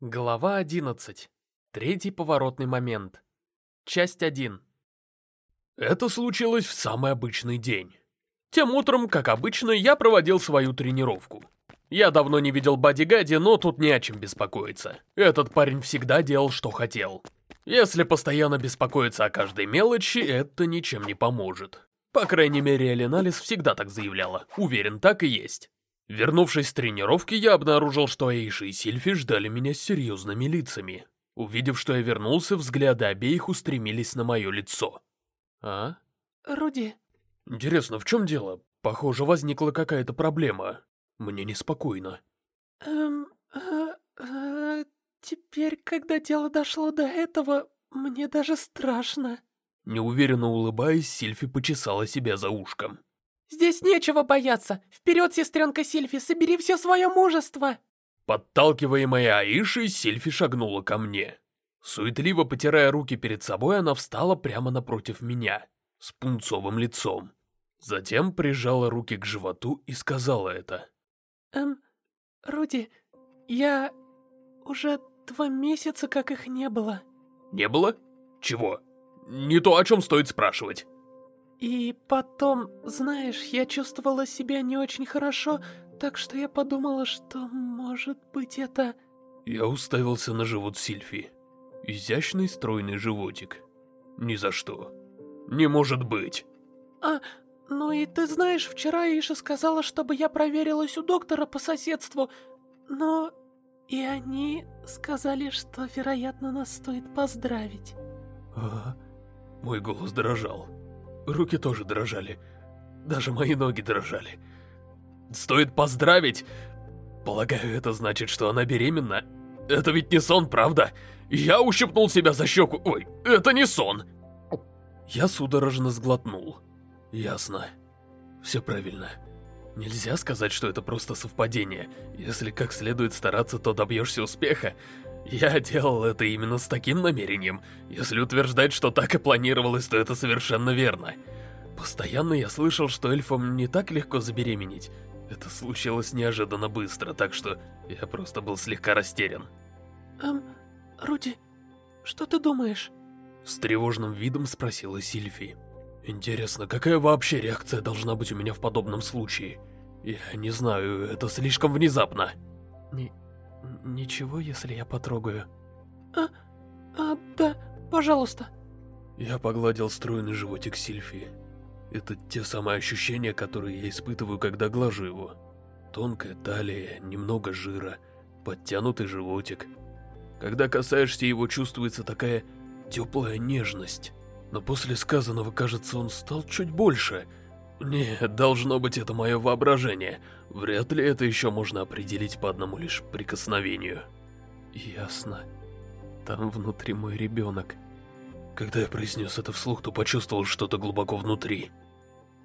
Глава 11. Третий поворотный момент. Часть 1. Это случилось в самый обычный день. Тем утром, как обычно, я проводил свою тренировку. Я давно не видел Бадигади, но тут не о чем беспокоиться. Этот парень всегда делал, что хотел. Если постоянно беспокоиться о каждой мелочи, это ничем не поможет. По крайней мере, Эленалис всегда так заявляла. Уверен, так и есть. Вернувшись с тренировки, я обнаружил, что Эйша и Сильфи ждали меня с серьезными лицами. Увидев, что я вернулся, взгляды обеих устремились на мое лицо. «А?» Руди. «Интересно, в чем дело? Похоже, возникла какая-то проблема. Мне неспокойно». Эм, э, э, теперь, когда дело дошло до этого, мне даже страшно. Неуверенно улыбаясь, Сильфи почесала себя за ушком. Здесь нечего бояться. Вперед, сестренка Сильфи, собери все свое мужество. Подталкиваемая Аишей, Сильфи шагнула ко мне. Суетливо потирая руки перед собой, она встала прямо напротив меня, с пунцовым лицом. Затем прижала руки к животу и сказала это. Эм, Руди, я... уже два месяца как их не было. Не было? Чего? Не то, о чем стоит спрашивать. И потом, знаешь, я чувствовала себя не очень хорошо, так что я подумала, что, может быть, это... Я уставился на живот Сильфи. Изящный стройный животик. Ни за что. Не может быть. А, ну и ты знаешь, вчера Иша сказала, чтобы я проверилась у доктора по соседству, но... И они сказали, что, вероятно, нас стоит поздравить. А, мой голос дрожал. Руки тоже дрожали. Даже мои ноги дрожали. Стоит поздравить. Полагаю, это значит, что она беременна. Это ведь не сон, правда? Я ущипнул себя за щеку. Ой, это не сон. Я судорожно сглотнул. Ясно. Все правильно. Нельзя сказать, что это просто совпадение. Если как следует стараться, то добьешься успеха. Я делал это именно с таким намерением. Если утверждать, что так и планировалось, то это совершенно верно. Постоянно я слышал, что эльфам не так легко забеременеть. Это случилось неожиданно быстро, так что я просто был слегка растерян. Эм, Руди, что ты думаешь? С тревожным видом спросила Сильфи. Интересно, какая вообще реакция должна быть у меня в подобном случае? Я не знаю, это слишком внезапно. Не... ничего, если я потрогаю? А... а... да, пожалуйста. Я погладил стройный животик Сильфи. Это те самые ощущения, которые я испытываю, когда глажу его. Тонкая талия, немного жира, подтянутый животик. Когда касаешься его, чувствуется такая теплая нежность. Но после сказанного, кажется, он стал чуть больше. Нет, должно быть, это мое воображение. Вряд ли это еще можно определить по одному лишь прикосновению. Ясно. Там внутри мой ребенок. Когда я произнес это вслух, то почувствовал что-то глубоко внутри.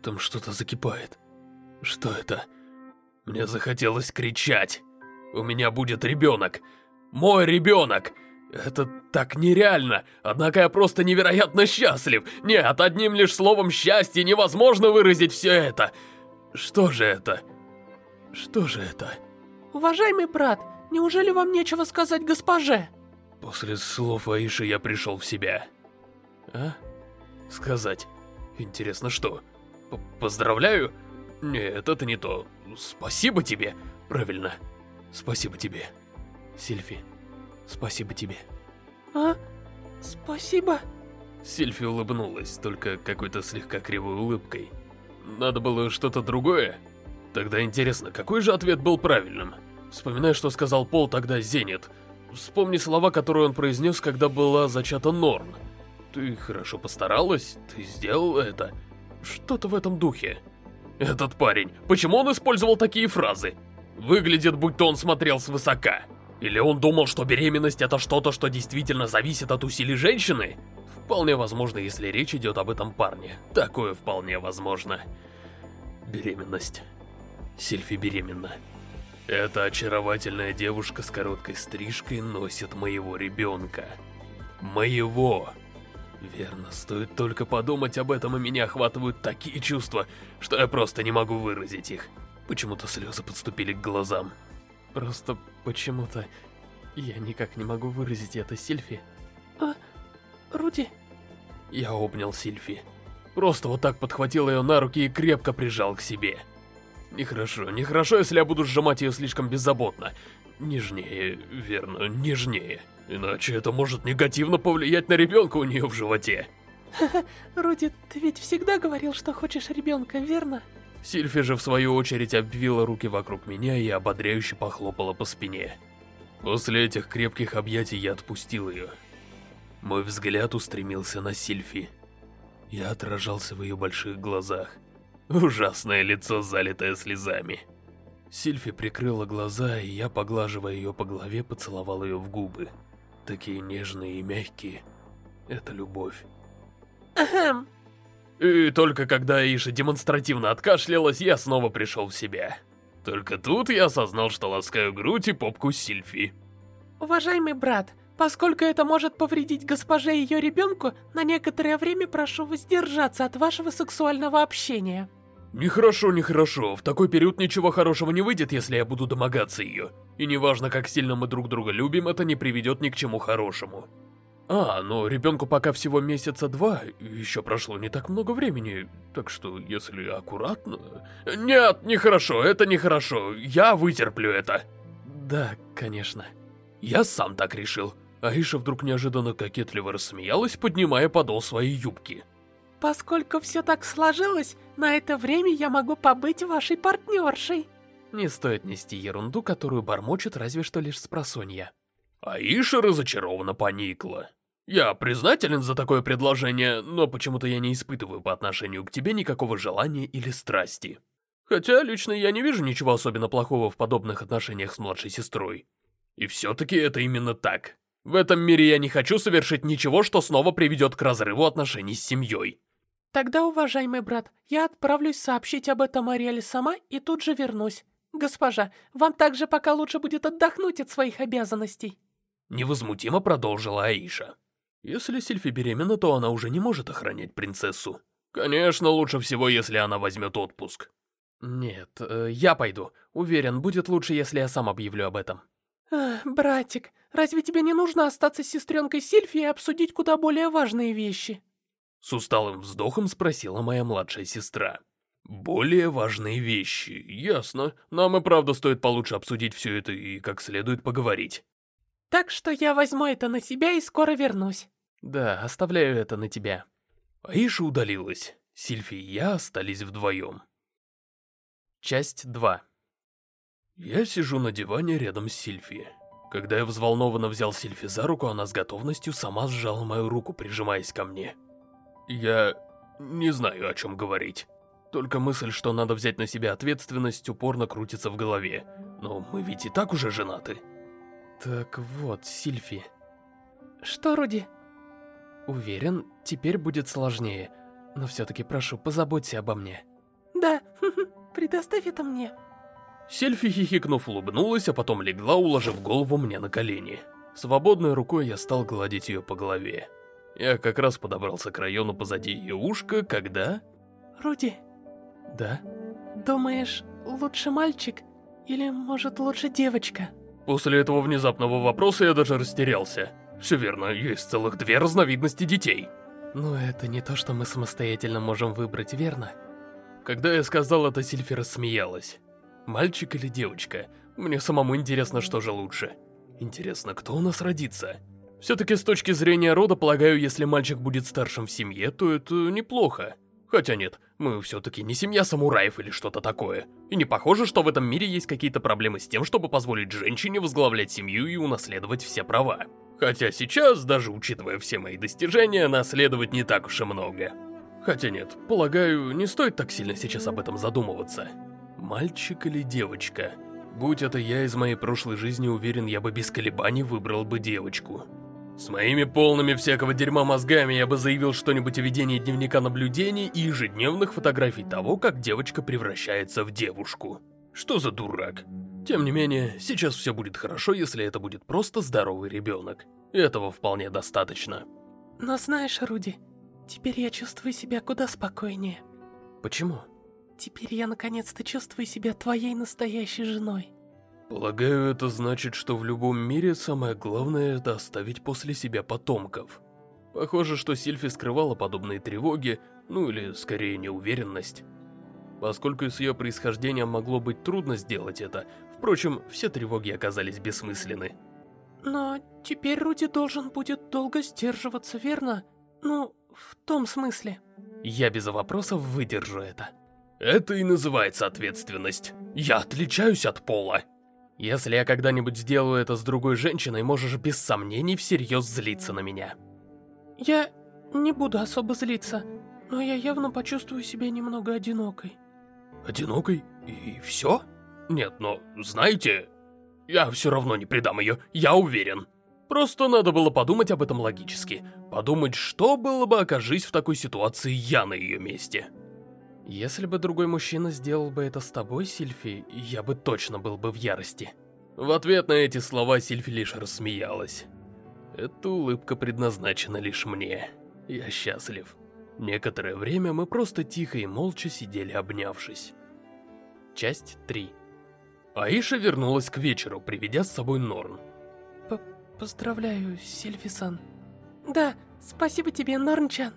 Там что-то закипает. Что это? Мне захотелось кричать. У меня будет ребенок. Мой ребенок! Это так нереально, однако я просто невероятно счастлив. Нет, одним лишь словом счастья невозможно выразить все это. Что же это? Что же это? Уважаемый брат, неужели вам нечего сказать госпоже? После слов Аиши я пришел в себя. А? Сказать. Интересно, что? П Поздравляю? Нет, это не то. Спасибо тебе. Правильно. Спасибо тебе. Сильфи, спасибо тебе. А? Спасибо. Сильфи улыбнулась, только какой-то слегка кривой улыбкой. Надо было что-то другое? Тогда интересно, какой же ответ был правильным? Вспоминай, что сказал Пол тогда Зенит. Вспомни слова, которые он произнес, когда была зачата Норн. Ты хорошо постаралась, ты сделала это. Что-то в этом духе. Этот парень, почему он использовал такие фразы? Выглядит, будто он смотрел свысока. Или он думал, что беременность это что-то, что действительно зависит от усилий женщины? Вполне возможно, если речь идет об этом парне. Такое вполне возможно. Беременность. Сильфи беременна. Эта очаровательная девушка с короткой стрижкой носит моего ребенка. Моего. Верно, стоит только подумать об этом, и меня охватывают такие чувства, что я просто не могу выразить их. Почему-то слезы подступили к глазам. Просто почему-то Я никак не могу выразить это, Сильфи. А, Руди? Я обнял Сильфи. Просто вот так подхватил ее на руки и крепко прижал к себе. Нехорошо, нехорошо, если я буду сжимать ее слишком беззаботно. Нежнее, верно, нежнее. Иначе это может негативно повлиять на ребенка у нее в животе. Руди, ты ведь всегда говорил, что хочешь ребенка, верно? Сильфи же в свою очередь обвила руки вокруг меня и ободряюще похлопала по спине. После этих крепких объятий я отпустил ее. Мой взгляд устремился на Сильфи. Я отражался в ее больших глазах. Ужасное лицо, залитое слезами. Сильфи прикрыла глаза, и я, поглаживая ее по голове, поцеловал ее в губы. Такие нежные и мягкие. Это любовь. Ахм. И только когда Аиша демонстративно откашлялась, я снова пришел в себя. Только тут я осознал, что ласкаю грудь и попку Сильфи. Уважаемый брат, поскольку это может повредить госпоже и ее ребенку, на некоторое время прошу воздержаться от вашего сексуального общения. Нехорошо, нехорошо. В такой период ничего хорошего не выйдет, если я буду домогаться ее. И неважно, как сильно мы друг друга любим, это не приведет ни к чему хорошему. А, но ребенку пока всего месяца два, еще прошло не так много времени, так что если аккуратно... Нет, нехорошо, это нехорошо, я вытерплю это. Да, конечно. Я сам так решил. Аиша вдруг неожиданно кокетливо рассмеялась, поднимая подол своей юбки. Поскольку все так сложилось, на это время я могу побыть вашей партнершей. Не стоит нести ерунду, которую бормочет разве что лишь спросонья. Аиша разочарованно поникла. Я признателен за такое предложение, но почему-то я не испытываю по отношению к тебе никакого желания или страсти. Хотя лично я не вижу ничего особенно плохого в подобных отношениях с младшей сестрой. И все-таки это именно так. В этом мире я не хочу совершить ничего, что снова приведет к разрыву отношений с семьей. Тогда, уважаемый брат, я отправлюсь сообщить об этом Ариэле сама и тут же вернусь. Госпожа, вам также пока лучше будет отдохнуть от своих обязанностей. Невозмутимо продолжила Аиша. Если Сильфи беременна, то она уже не может охранять принцессу. Конечно, лучше всего, если она возьмет отпуск. Нет, э, я пойду. Уверен, будет лучше, если я сам объявлю об этом. Ах, братик, разве тебе не нужно остаться с сестренкой Сильфи и обсудить куда более важные вещи? С усталым вздохом спросила моя младшая сестра. Более важные вещи, ясно. Нам и правда стоит получше обсудить все это и как следует поговорить. Так что я возьму это на себя и скоро вернусь. Да, оставляю это на тебя. Аиша удалилась. Сильфи и я остались вдвоем. Часть 2 Я сижу на диване рядом с Сильфи. Когда я взволнованно взял Сильфи за руку, она с готовностью сама сжала мою руку, прижимаясь ко мне. Я не знаю, о чем говорить. Только мысль, что надо взять на себя ответственность, упорно крутится в голове. Но мы ведь и так уже женаты. Так вот, Сильфи. Что, Руди? Уверен, теперь будет сложнее. Но все-таки прошу, позаботься обо мне. Да, предоставь это мне. Сильфи, хихикнув, улыбнулась, а потом легла, уложив голову мне на колени. Свободной рукой я стал гладить ее по голове. Я как раз подобрался к району позади ее ушка, когда... Руди. Да? Думаешь, лучше мальчик? Или, может, лучше девочка? После этого внезапного вопроса я даже растерялся. Все верно, есть целых две разновидности детей. Но это не то, что мы самостоятельно можем выбрать, верно? Когда я сказал это, Сильфи рассмеялась. Мальчик или девочка? Мне самому интересно, что же лучше. Интересно, кто у нас родится? Все-таки с точки зрения рода, полагаю, если мальчик будет старшим в семье, то это неплохо. Хотя нет, мы все-таки не семья самураев или что-то такое. И не похоже, что в этом мире есть какие-то проблемы с тем, чтобы позволить женщине возглавлять семью и унаследовать все права. Хотя сейчас, даже учитывая все мои достижения, наследовать не так уж и много. Хотя нет, полагаю, не стоит так сильно сейчас об этом задумываться. Мальчик или девочка? Будь это я из моей прошлой жизни, уверен, я бы без колебаний выбрал бы девочку. С моими полными всякого дерьма мозгами я бы заявил что-нибудь о ведении дневника наблюдений и ежедневных фотографий того, как девочка превращается в девушку. Что за дурак? Тем не менее, сейчас все будет хорошо, если это будет просто здоровый ребенок. Этого вполне достаточно. Но знаешь, Руди, теперь я чувствую себя куда спокойнее. Почему? Теперь я наконец-то чувствую себя твоей настоящей женой. Полагаю, это значит, что в любом мире самое главное это оставить после себя потомков. Похоже, что Сильфи скрывала подобные тревоги, ну или скорее неуверенность. Поскольку с ее происхождением могло быть трудно сделать это, впрочем, все тревоги оказались бессмысленны. Но теперь Руди должен будет долго сдерживаться, верно? Ну, в том смысле. Я без вопросов выдержу это. Это и называется ответственность. Я отличаюсь от пола. Если я когда-нибудь сделаю это с другой женщиной, можешь без сомнений всерьез злиться на меня. Я не буду особо злиться, но я явно почувствую себя немного одинокой. Одинокой? И все? Нет, но, знаете, я все равно не предам ее, я уверен. Просто надо было подумать об этом логически. Подумать, что было бы, окажись в такой ситуации я на ее месте. Если бы другой мужчина сделал бы это с тобой, Сильфи, я бы точно был бы в ярости. В ответ на эти слова Сильфи лишь рассмеялась. Эта улыбка предназначена лишь мне. Я счастлив. Некоторое время мы просто тихо и молча сидели обнявшись. Часть 3 Аиша вернулась к вечеру, приведя с собой Норн. П Поздравляю, Сильфи-сан. Да, спасибо тебе, Норн-чан.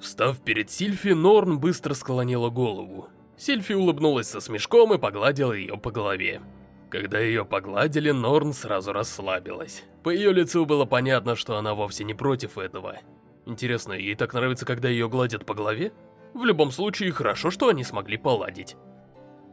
Встав перед Сильфи, Норн быстро склонила голову. Сильфи улыбнулась со смешком и погладила ее по голове. Когда ее погладили, Норн сразу расслабилась. По ее лицу было понятно, что она вовсе не против этого. Интересно, ей так нравится, когда ее гладят по голове? В любом случае, хорошо, что они смогли поладить.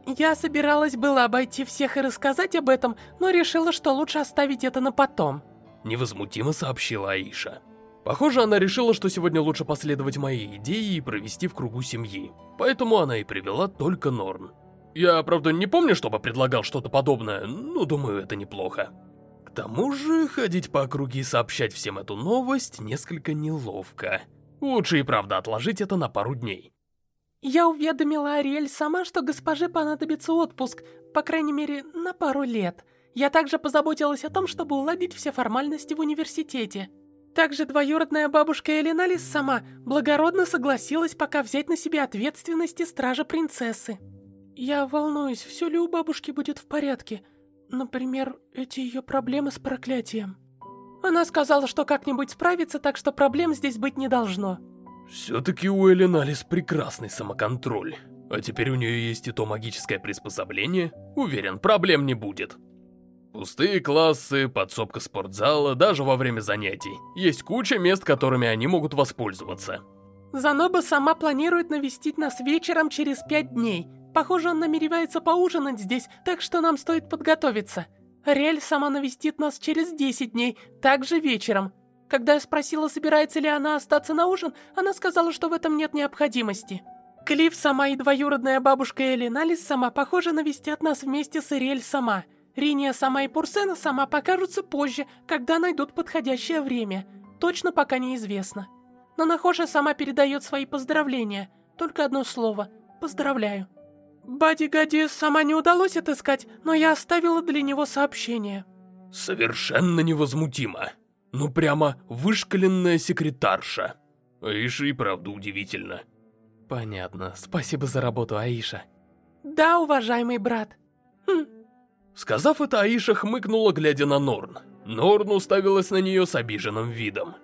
Я собиралась было обойти всех и рассказать об этом, но решила, что лучше оставить это на потом. Невозмутимо сообщила Аиша. Похоже, она решила, что сегодня лучше последовать моей идее и провести в кругу семьи. Поэтому она и привела только Норн. Я, правда, не помню, чтобы предлагал что-то подобное, но думаю, это неплохо. К тому же, ходить по округе и сообщать всем эту новость несколько неловко. Лучше и правда отложить это на пару дней. Я уведомила Ариэль сама, что госпоже понадобится отпуск, по крайней мере, на пару лет. Я также позаботилась о том, чтобы уладить все формальности в университете. Также двоюродная бабушка Элиналис сама благородно согласилась пока взять на себя ответственности стража принцессы. Я волнуюсь, все ли у бабушки будет в порядке. Например, эти ее проблемы с проклятием. Она сказала, что как-нибудь справится, так что проблем здесь быть не должно. Все-таки у Элиналис прекрасный самоконтроль. А теперь у нее есть и то магическое приспособление. Уверен, проблем не будет. Пустые классы, подсобка спортзала, даже во время занятий. Есть куча мест, которыми они могут воспользоваться. Заноба сама планирует навестить нас вечером через пять дней. Похоже, он намеревается поужинать здесь, так что нам стоит подготовиться. Рель сама навестит нас через 10 дней, также вечером. Когда я спросила, собирается ли она остаться на ужин, она сказала, что в этом нет необходимости. Клифф сама и двоюродная бабушка Элиналис сама, похоже, навестят нас вместе с Ириэль сама. Риния сама и Пурсена сама покажутся позже, когда найдут подходящее время. Точно пока неизвестно. Но Нахоша сама передает свои поздравления. Только одно слово. Поздравляю. Бади-гади сама не удалось отыскать, но я оставила для него сообщение. Совершенно невозмутимо. Ну прямо вышкаленная секретарша. Аиша и правда удивительно. Понятно. Спасибо за работу, Аиша. Да, уважаемый брат. Хм, Сказав это, Аиша хмыкнула, глядя на Норн. Норн уставилась на нее с обиженным видом.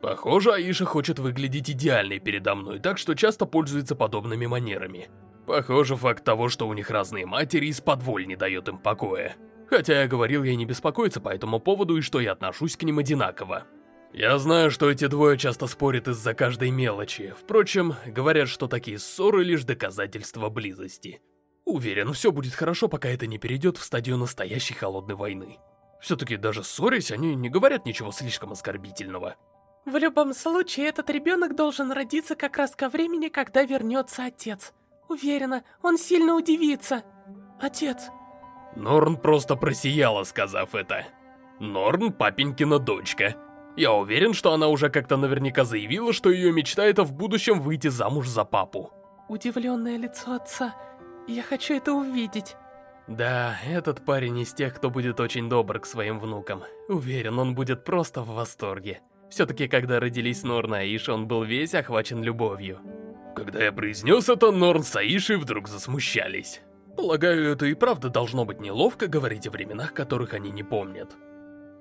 Похоже, Аиша хочет выглядеть идеальной передо мной, так что часто пользуется подобными манерами. Похоже, факт того, что у них разные матери, из-под воль не дает им покоя. Хотя я говорил ей не беспокоиться по этому поводу и что я отношусь к ним одинаково. Я знаю, что эти двое часто спорят из-за каждой мелочи. Впрочем, говорят, что такие ссоры лишь доказательство близости. Уверен, все будет хорошо, пока это не перейдет в стадию настоящей холодной войны. Все-таки даже ссорясь, они не говорят ничего слишком оскорбительного. В любом случае, этот ребенок должен родиться как раз ко времени, когда вернется отец. Уверена, он сильно удивится. Отец. Норн просто просияла, сказав это. Норн папенькина дочка. Я уверен, что она уже как-то наверняка заявила, что ее мечта это в будущем выйти замуж за папу. Удивленное лицо отца. Я хочу это увидеть. Да, этот парень из тех, кто будет очень добр к своим внукам. Уверен, он будет просто в восторге. Все-таки, когда родились Норн и Аиша, он был весь охвачен любовью. Когда я произнес это, Норн с Аишей вдруг засмущались. Полагаю, это и правда должно быть неловко говорить о временах, которых они не помнят.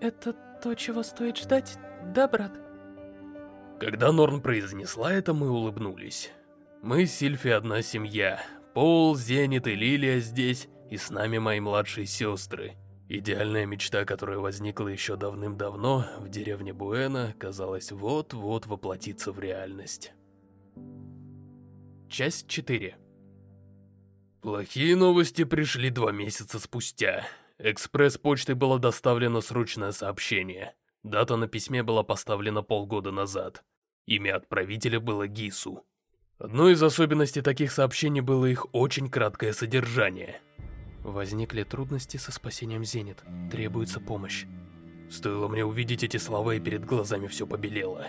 Это то, чего стоит ждать, да, брат? Когда Норн произнесла это, мы улыбнулись. Мы с Сильфи одна семья. Пол, Зенит и Лилия здесь, и с нами мои младшие сестры. Идеальная мечта, которая возникла еще давным-давно в деревне Буэна, казалось вот-вот воплотиться в реальность. Часть 4 Плохие новости пришли два месяца спустя. Экспресс-почтой было доставлено срочное сообщение. Дата на письме была поставлена полгода назад. Имя отправителя было Гису. Одной из особенностей таких сообщений было их очень краткое содержание – Возникли трудности со спасением Зенит. Требуется помощь. Стоило мне увидеть эти слова, и перед глазами все побелело.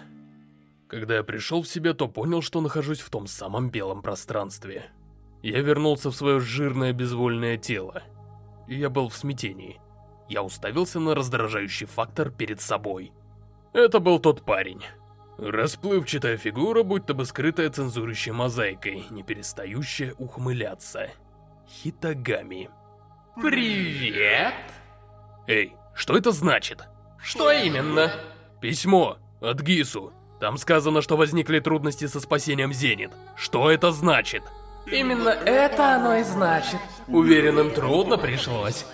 Когда я пришел в себя, то понял, что нахожусь в том самом белом пространстве. Я вернулся в свое жирное безвольное тело. И я был в смятении. Я уставился на раздражающий фактор перед собой. Это был тот парень. Расплывчатая фигура, будто бы скрытая цензурующей мозаикой, не перестающая ухмыляться. Хитагами. Привет! Эй, что это значит? Что именно? Письмо от Гису. Там сказано, что возникли трудности со спасением Зенит. Что это значит? Именно это оно и значит. Уверен, им трудно пришлось.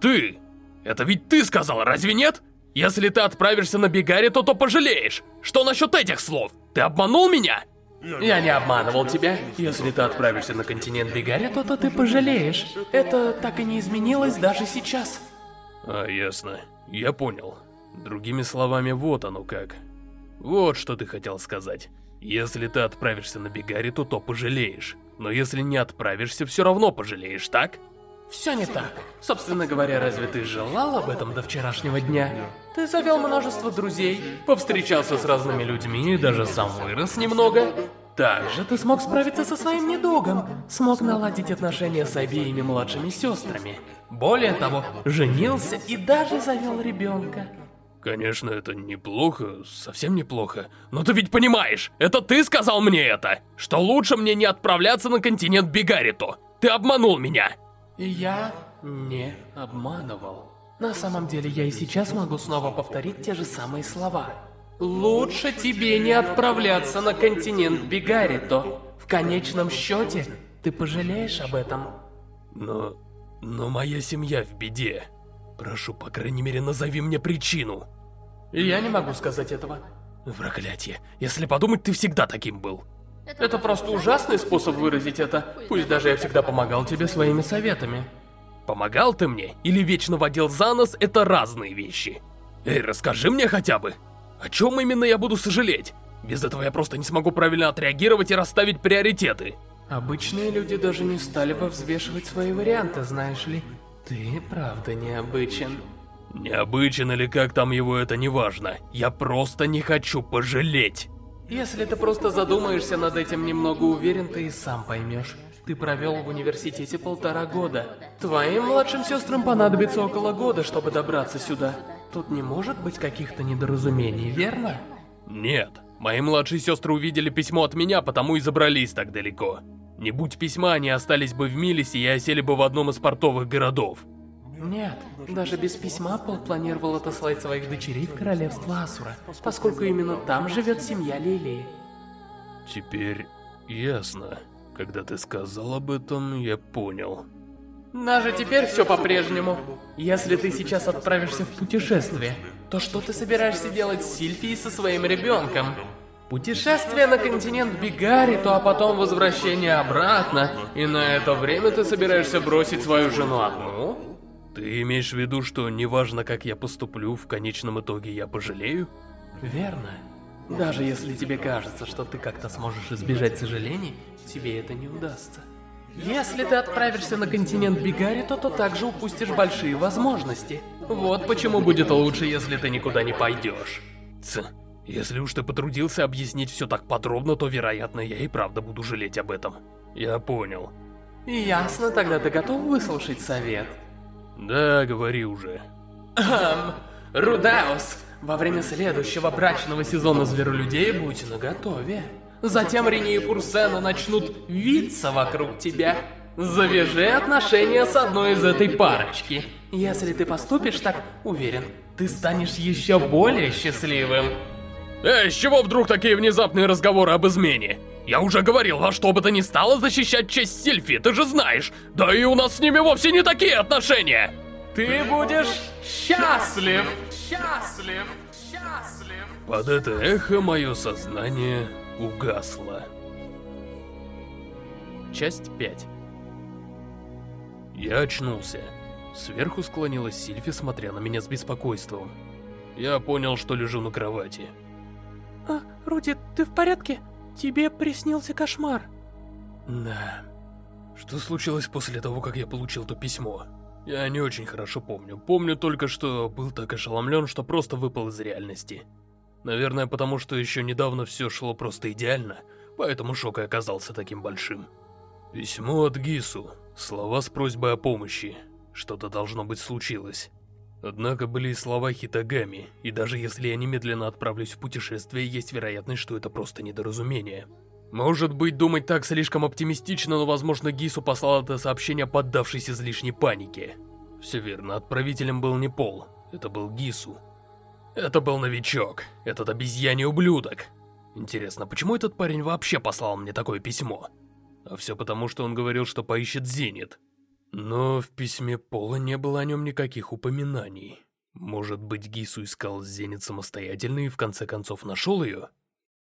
Ты! Это ведь ты сказал, разве нет? Если ты отправишься на Бигаре, то то пожалеешь. Что насчет этих слов? Ты обманул меня? Я не обманывал тебя. Если ты отправишься на континент Бигари, то, то ты пожалеешь. Это так и не изменилось даже сейчас. А, ясно. Я понял. Другими словами, вот оно как. Вот что ты хотел сказать. Если ты отправишься на Бигари, то то пожалеешь. Но если не отправишься, все равно пожалеешь, так? Все не так. Собственно говоря, разве ты желал об этом до вчерашнего дня? Ты завел множество друзей, повстречался с разными людьми и даже сам вырос немного. Также ты смог справиться со своим недугом, смог наладить отношения с обеими младшими сестрами. Более того, женился и даже завел ребенка. Конечно, это неплохо, совсем неплохо. Но ты ведь понимаешь, это ты сказал мне это, что лучше мне не отправляться на континент Бигарито. Ты обманул меня. Я не обманывал. На самом деле, я и сейчас могу снова повторить те же самые слова. Лучше тебе не отправляться на континент Бигарито. В конечном счете, ты пожалеешь об этом. Но... но моя семья в беде. Прошу, по крайней мере, назови мне причину. Я не могу сказать этого. Проклятие. Если подумать, ты всегда таким был. Это просто ужасный способ выразить это. Пусть даже я всегда помогал тебе своими советами. Помогал ты мне или вечно водил за нос, это разные вещи. Эй, расскажи мне хотя бы, о чем именно я буду сожалеть? Без этого я просто не смогу правильно отреагировать и расставить приоритеты. Обычные люди даже не стали бы взвешивать свои варианты, знаешь ли. Ты правда необычен. Необычен или как там его, это не важно. Я просто не хочу пожалеть. Если ты просто задумаешься над этим немного уверен, ты и сам поймешь. Ты провел в университете полтора года. Твоим младшим сестрам понадобится около года, чтобы добраться сюда. Тут не может быть каких-то недоразумений, верно? Нет. Мои младшие сестры увидели письмо от меня, потому и забрались так далеко. Не будь письма, они остались бы в Милисе и осели бы в одном из портовых городов. Нет, даже без письма Пол планировал отослать своих дочерей в королевство Асура, поскольку именно там живет семья Лилии. Теперь ясно. Когда ты сказал об этом, я понял. Даже теперь все по-прежнему. Если ты сейчас отправишься в путешествие, то что ты собираешься делать с Сильфией со своим ребенком? Путешествие на континент Бигари, то а потом возвращение обратно, и на это время ты собираешься бросить свою жену одну? Ты имеешь в виду, что неважно, как я поступлю, в конечном итоге я пожалею? Верно. Даже если тебе кажется, что ты как-то сможешь избежать сожалений, тебе это не удастся. Если ты отправишься на континент Бигари, то, то также упустишь большие возможности. Вот почему будет лучше, если ты никуда не пойдешь. Ц, если уж ты потрудился объяснить все так подробно, то, вероятно, я и правда буду жалеть об этом. Я понял. Ясно, тогда ты готов выслушать совет? Да, говори уже. Эм, Рудаус, во время следующего брачного сезона Зверолюдей будь наготове. Затем Рини и Пурсена начнут виться вокруг тебя. Завяжи отношения с одной из этой парочки. Если ты поступишь так, уверен, ты станешь еще более счастливым. Эй, с чего вдруг такие внезапные разговоры об измене? Я уже говорил, во что бы то ни стало защищать честь Сильфи, ты же знаешь. Да и у нас с ними вовсе не такие отношения. Ты будешь счастлив, счастлив, счастлив. Под это эхо мое сознание угасло. Часть 5 Я очнулся. Сверху склонилась Сильфи, смотря на меня с беспокойством. Я понял, что лежу на кровати. А, Руди, ты в порядке? Тебе приснился кошмар. Да. Что случилось после того, как я получил то письмо? Я не очень хорошо помню. Помню только, что был так ошеломлен, что просто выпал из реальности. Наверное, потому что еще недавно все шло просто идеально, поэтому шок и оказался таким большим. Письмо от Гису. Слова с просьбой о помощи. Что-то должно быть случилось. Однако были и слова Хитагами, и даже если я немедленно отправлюсь в путешествие, есть вероятность, что это просто недоразумение. Может быть, думать так слишком оптимистично, но возможно Гису послал это сообщение, поддавшись излишней панике. Все верно, отправителем был не Пол, это был Гису. Это был новичок, этот обезьяний ублюдок. Интересно, почему этот парень вообще послал мне такое письмо? А все потому, что он говорил, что поищет Зенит. Но в письме Пола не было о нем никаких упоминаний. Может быть, Гису искал Зенит самостоятельно и в конце концов нашел ее?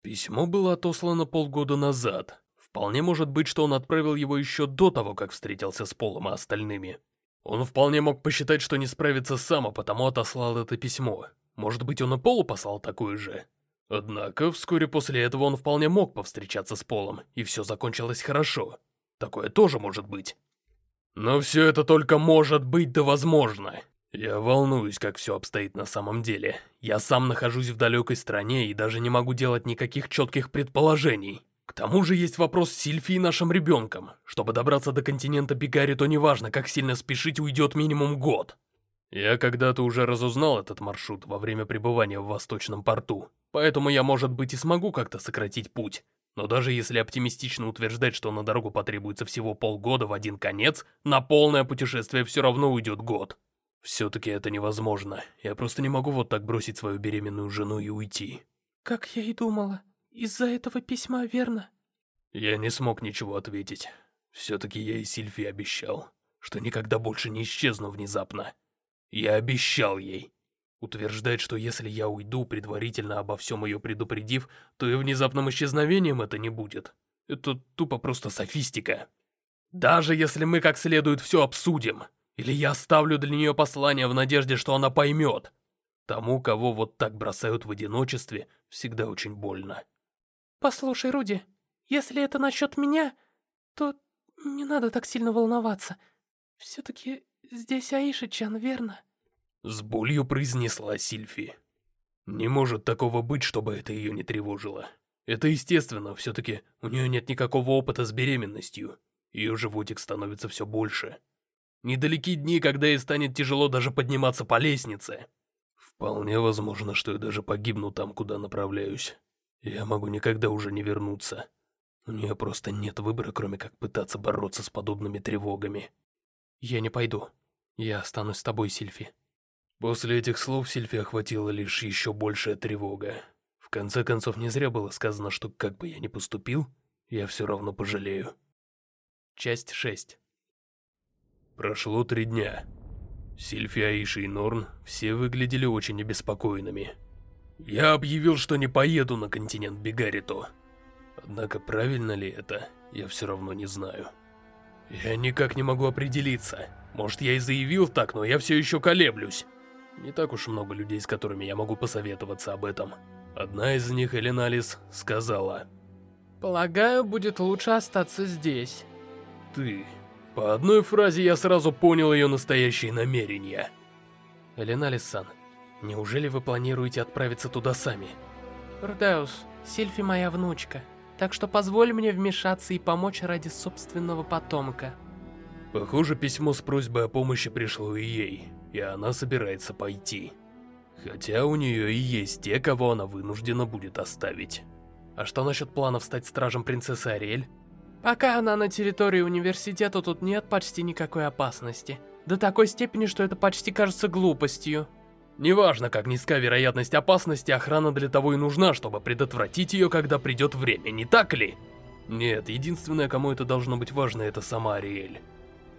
Письмо было отослано полгода назад. Вполне может быть, что он отправил его еще до того, как встретился с Полом и остальными. Он вполне мог посчитать, что не справится сам, а потому отослал это письмо. Может быть, он и Полу послал такое же? Однако, вскоре после этого он вполне мог повстречаться с Полом, и все закончилось хорошо. Такое тоже может быть. Но все это только может быть да возможно. Я волнуюсь, как все обстоит на самом деле. Я сам нахожусь в далекой стране и даже не могу делать никаких четких предположений. К тому же есть вопрос с Сильфи и нашим ребенком. Чтобы добраться до континента Бигари, то неважно, как сильно спешить, уйдет минимум год. Я когда-то уже разузнал этот маршрут во время пребывания в Восточном порту, поэтому я, может быть, и смогу как-то сократить путь. Но даже если оптимистично утверждать, что на дорогу потребуется всего полгода в один конец, на полное путешествие все равно уйдет год. Все-таки это невозможно. Я просто не могу вот так бросить свою беременную жену и уйти. Как я и думала. Из-за этого письма, верно? Я не смог ничего ответить. Все-таки я и Сильфи обещал, что никогда больше не исчезну внезапно. Я обещал ей. Утверждать, что если я уйду, предварительно обо всем ее предупредив, то и внезапным исчезновением это не будет. Это тупо просто софистика. Даже если мы как следует все обсудим, или я оставлю для нее послание в надежде, что она поймет, тому, кого вот так бросают в одиночестве, всегда очень больно. Послушай, Руди, если это насчет меня, то не надо так сильно волноваться. Все-таки здесь Аиша-чан, верно? С болью произнесла Сильфи. Не может такого быть, чтобы это ее не тревожило. Это естественно, все-таки у нее нет никакого опыта с беременностью. Ее животик становится все больше. Недалеки дни, когда ей станет тяжело даже подниматься по лестнице. Вполне возможно, что я даже погибну там, куда направляюсь. Я могу никогда уже не вернуться. У нее просто нет выбора, кроме как пытаться бороться с подобными тревогами. Я не пойду. Я останусь с тобой, Сильфи. После этих слов Сильфи охватила лишь еще большая тревога. В конце концов, не зря было сказано, что как бы я ни поступил, я все равно пожалею. Часть 6 Прошло три дня. Сильфи, Аиша и Норн все выглядели очень обеспокоенными. Я объявил, что не поеду на континент Бигарито. Однако правильно ли это, я все равно не знаю. Я никак не могу определиться. Может, я и заявил так, но я все еще колеблюсь. Не так уж много людей, с которыми я могу посоветоваться об этом. Одна из них, Эленалис, сказала... Полагаю, будет лучше остаться здесь. Ты... По одной фразе я сразу понял ее настоящие намерения. Эленалис-сан, неужели вы планируете отправиться туда сами? Рудеус, Сильфи моя внучка, так что позволь мне вмешаться и помочь ради собственного потомка. Похоже, письмо с просьбой о помощи пришло и ей и она собирается пойти. Хотя у нее и есть те, кого она вынуждена будет оставить. А что насчет планов стать стражем принцессы Ариэль? Пока она на территории университета, тут нет почти никакой опасности. До такой степени, что это почти кажется глупостью. Неважно, как низка вероятность опасности, охрана для того и нужна, чтобы предотвратить ее, когда придет время, не так ли? Нет, единственное, кому это должно быть важно, это сама Ариэль.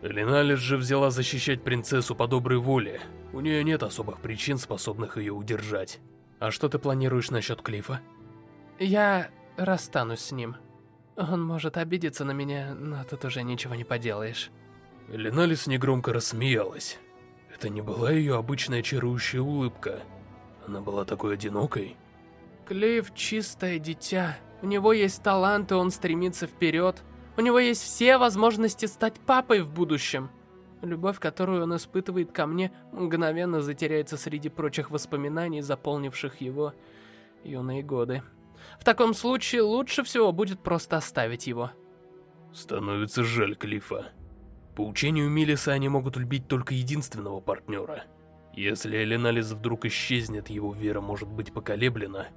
Леналис же взяла защищать принцессу по доброй воле. У нее нет особых причин, способных ее удержать. А что ты планируешь насчет Клифа? Я расстанусь с ним. Он может обидеться на меня, но тут уже ничего не поделаешь. Леналис негромко рассмеялась. Это не была ее обычная чарующая улыбка. Она была такой одинокой. Клифф чистое дитя. У него есть талант, и он стремится вперед. У него есть все возможности стать папой в будущем. Любовь, которую он испытывает ко мне, мгновенно затеряется среди прочих воспоминаний, заполнивших его юные годы. В таком случае лучше всего будет просто оставить его. Становится жаль Клифа. По учению Милиса они могут любить только единственного партнера. Если Эленалис вдруг исчезнет, его вера может быть поколеблена.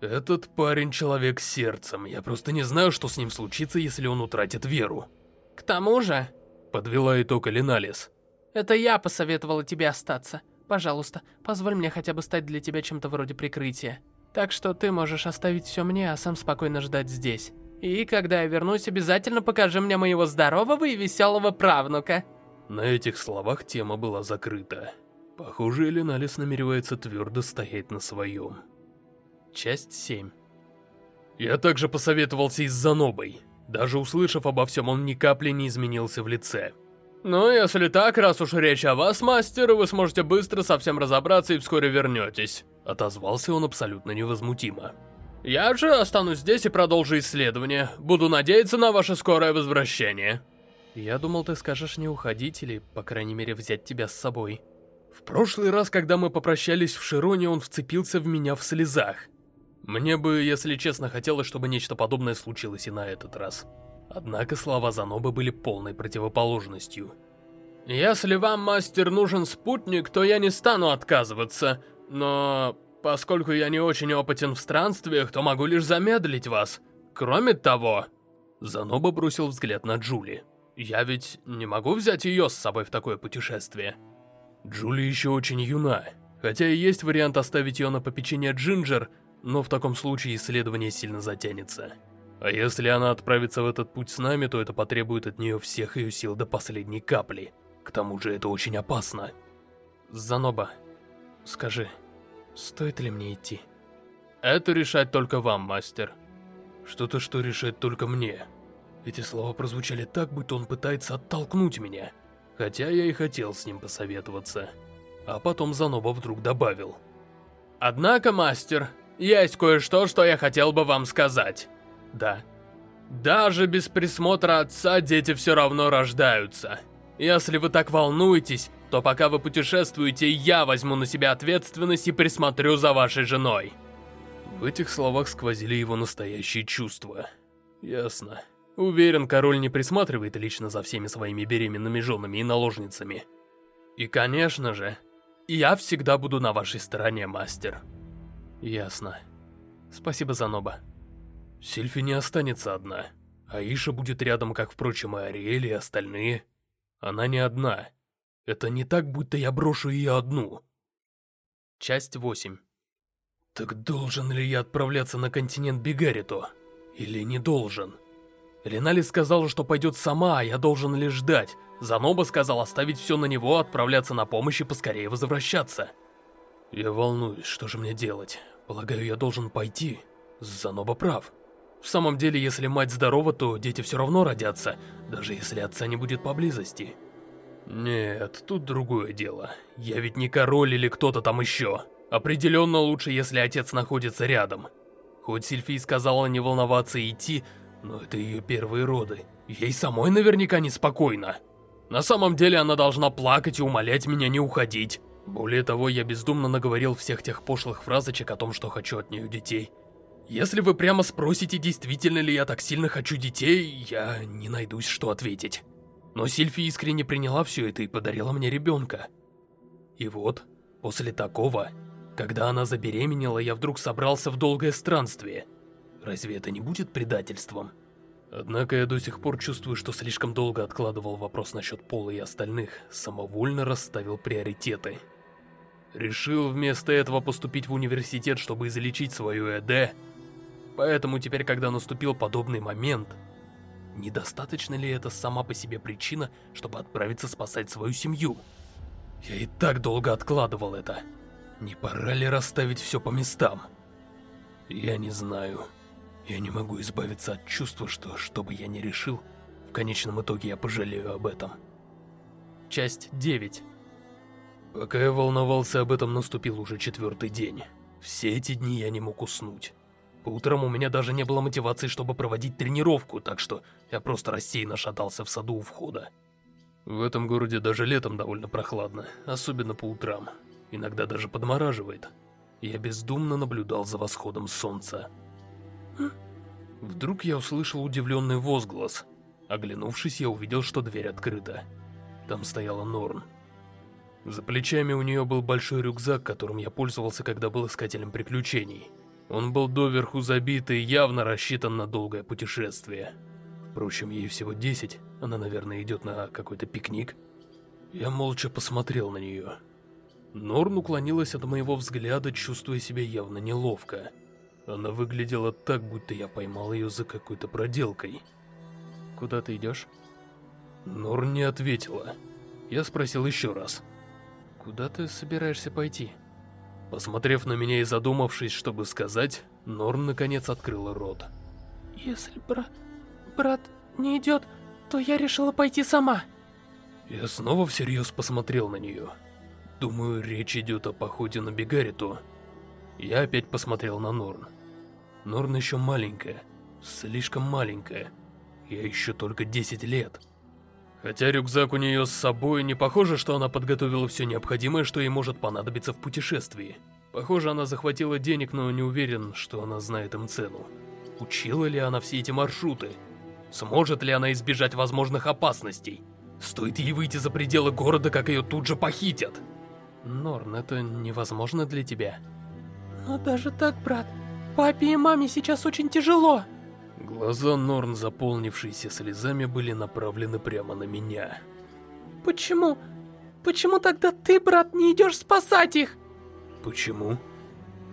Этот парень человек с сердцем, я просто не знаю, что с ним случится, если он утратит веру. К тому же... Подвела итог Эленалис. Это я посоветовала тебе остаться. Пожалуйста, позволь мне хотя бы стать для тебя чем-то вроде прикрытия. Так что ты можешь оставить все мне, а сам спокойно ждать здесь. И когда я вернусь, обязательно покажи мне моего здорового и веселого правнука. На этих словах тема была закрыта. Похоже, Эленалис намеревается твердо стоять на своем. Часть 7 Я также посоветовался и с Занобой. Даже услышав обо всем, он ни капли не изменился в лице. «Ну, если так, раз уж речь о вас, мастер, вы сможете быстро совсем разобраться и вскоре вернетесь», — отозвался он абсолютно невозмутимо. Я же останусь здесь и продолжу исследование. Буду надеяться на ваше скорое возвращение. Я думал, ты скажешь не уходить или, по крайней мере, взять тебя с собой. В прошлый раз, когда мы попрощались в Широне, он вцепился в меня в слезах. Мне бы, если честно, хотелось, чтобы нечто подобное случилось и на этот раз. Однако слова Занобы были полной противоположностью. «Если вам, мастер, нужен спутник, то я не стану отказываться, но Поскольку я не очень опытен в странствиях, то могу лишь замедлить вас. Кроме того...» Заноба бросил взгляд на Джули. «Я ведь не могу взять ее с собой в такое путешествие». Джули еще очень юна, хотя и есть вариант оставить ее на попечение Джинджер, но в таком случае исследование сильно затянется. А если она отправится в этот путь с нами, то это потребует от нее всех ее сил до последней капли. К тому же это очень опасно. Заноба, скажи, Стоит ли мне идти? Это решать только вам, мастер. Что-то, что решает только мне. Эти слова прозвучали так, будто он пытается оттолкнуть меня. Хотя я и хотел с ним посоветоваться. А потом Заноба вдруг добавил. Однако, мастер, есть кое-что, что я хотел бы вам сказать. Да. Даже без присмотра отца дети все равно рождаются. Если вы так волнуетесь, то пока вы путешествуете, я возьму на себя ответственность и присмотрю за вашей женой. В этих словах сквозили его настоящие чувства. Ясно. Уверен, король не присматривает лично за всеми своими беременными женами и наложницами. И, конечно же, я всегда буду на вашей стороне, мастер. Ясно. Спасибо, Заноба. Сильфи не останется одна. Аиша будет рядом, как, впрочем, и Ариэль, и остальные. Она не одна. Это не так, будто я брошу ее одну. Часть 8 Так должен ли я отправляться на континент Бигарито? Или не должен? Ренали сказала, что пойдет сама, а я должен лишь ждать. Заноба сказал оставить все на него, отправляться на помощь и поскорее возвращаться. Я волнуюсь, что же мне делать. Полагаю, я должен пойти. Заноба прав. В самом деле, если мать здорова, то дети все равно родятся, даже если отца не будет поблизости. Нет, тут другое дело. Я ведь не король или кто-то там еще. Определенно лучше, если отец находится рядом. Хоть Сильфи сказала не волноваться и идти, но это ее первые роды. Ей самой наверняка неспокойно. На самом деле она должна плакать и умолять меня не уходить. Более того, я бездумно наговорил всех тех пошлых фразочек о том, что хочу от нее детей. Если вы прямо спросите, действительно ли я так сильно хочу детей, я не найдусь, что ответить. Но Сильфи искренне приняла все это и подарила мне ребенка. И вот, после такого, когда она забеременела, я вдруг собрался в долгое странствие. Разве это не будет предательством? Однако я до сих пор чувствую, что слишком долго откладывал вопрос насчет Пола и остальных, самовольно расставил приоритеты. Решил вместо этого поступить в университет, чтобы излечить свою ЭД. Поэтому теперь, когда наступил подобный момент, недостаточно ли это сама по себе причина, чтобы отправиться спасать свою семью? Я и так долго откладывал это. Не пора ли расставить все по местам? Я не знаю. Я не могу избавиться от чувства, что, что бы я ни решил, в конечном итоге я пожалею об этом. Часть 9 Пока я волновался об этом, наступил уже четвертый день. Все эти дни я не мог уснуть. По утрам у меня даже не было мотивации, чтобы проводить тренировку, так что я просто рассеянно шатался в саду у входа. В этом городе даже летом довольно прохладно, особенно по утрам. Иногда даже подмораживает. Я бездумно наблюдал за восходом солнца. Вдруг я услышал удивленный возглас. Оглянувшись, я увидел, что дверь открыта. Там стояла Норн. За плечами у нее был большой рюкзак, которым я пользовался, когда был искателем приключений. Он был доверху забит и явно рассчитан на долгое путешествие. Впрочем, ей всего 10, она, наверное, идет на какой-то пикник. Я молча посмотрел на нее. Норн уклонилась от моего взгляда, чувствуя себя явно неловко. Она выглядела так, будто я поймал ее за какой-то проделкой. Куда ты идешь? Норн не ответила. Я спросил еще раз. Куда ты собираешься пойти? Посмотрев на меня и задумавшись, чтобы сказать, Норн наконец открыла рот. Если бра... брат не идет, то я решила пойти сама. Я снова всерьез посмотрел на нее. Думаю, речь идет о походе на Бегариту. Я опять посмотрел на Норн. Норн еще маленькая, слишком маленькая. Я еще только 10 лет. Хотя рюкзак у нее с собой, не похоже, что она подготовила все необходимое, что ей может понадобиться в путешествии. Похоже, она захватила денег, но не уверен, что она знает им цену. Учила ли она все эти маршруты? Сможет ли она избежать возможных опасностей? Стоит ей выйти за пределы города, как ее тут же похитят. Норн, это невозможно для тебя. Но даже так, брат, папе и маме сейчас очень тяжело. Глаза Норн, заполнившиеся слезами, были направлены прямо на меня. Почему? Почему тогда ты, брат, не идешь спасать их? Почему?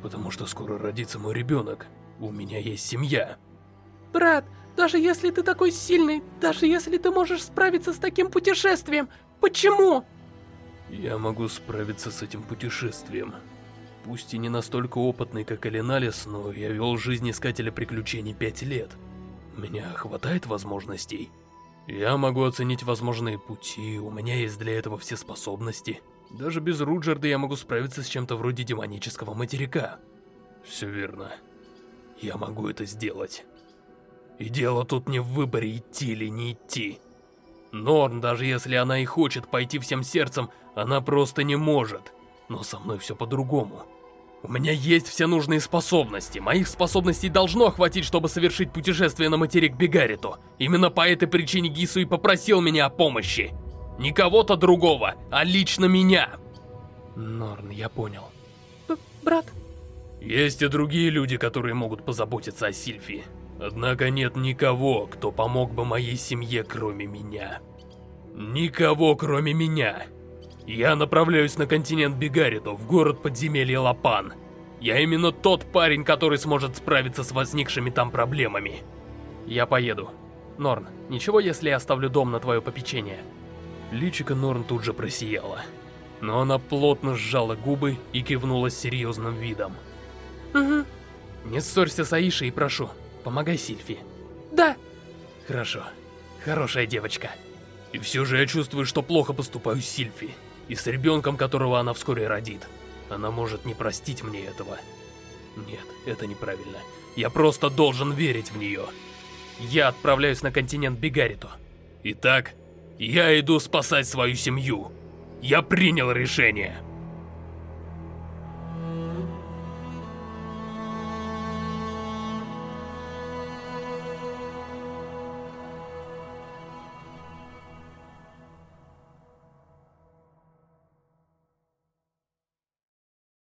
Потому что скоро родится мой ребенок. У меня есть семья. Брат, даже если ты такой сильный, даже если ты можешь справиться с таким путешествием, почему? Я могу справиться с этим путешествием. Пусть и не настолько опытный, как Элиналис, но я вел жизнь искателя приключений пять лет. Меня хватает возможностей. Я могу оценить возможные пути, у меня есть для этого все способности. Даже без Руджерда я могу справиться с чем-то вроде демонического материка. Все верно. Я могу это сделать. И дело тут не в выборе, идти или не идти. Норн, даже если она и хочет пойти всем сердцем, она просто не может. Но со мной все по-другому. У меня есть все нужные способности. Моих способностей должно хватить, чтобы совершить путешествие на материк Бегариту. Именно по этой причине Гису и попросил меня о помощи. Не кого-то другого, а лично меня. Норн, я понял. Б брат? Есть и другие люди, которые могут позаботиться о Сильфи. Однако нет никого, кто помог бы моей семье, кроме меня. Никого, кроме меня. Я направляюсь на континент Бигарито, в город подземелья Лапан. Я именно тот парень, который сможет справиться с возникшими там проблемами. Я поеду. Норн, ничего, если я оставлю дом на твое попечение? Личико Норн тут же просияло. Но она плотно сжала губы и кивнула с серьезным видом. Угу. Не ссорься с Аишей и прошу, помогай Сильфи. Да. Хорошо. Хорошая девочка. И все же я чувствую, что плохо поступаю с Сильфи и с ребенком, которого она вскоре родит. Она может не простить мне этого. Нет, это неправильно. Я просто должен верить в нее. Я отправляюсь на континент Бигарито. Итак, я иду спасать свою семью. Я принял решение.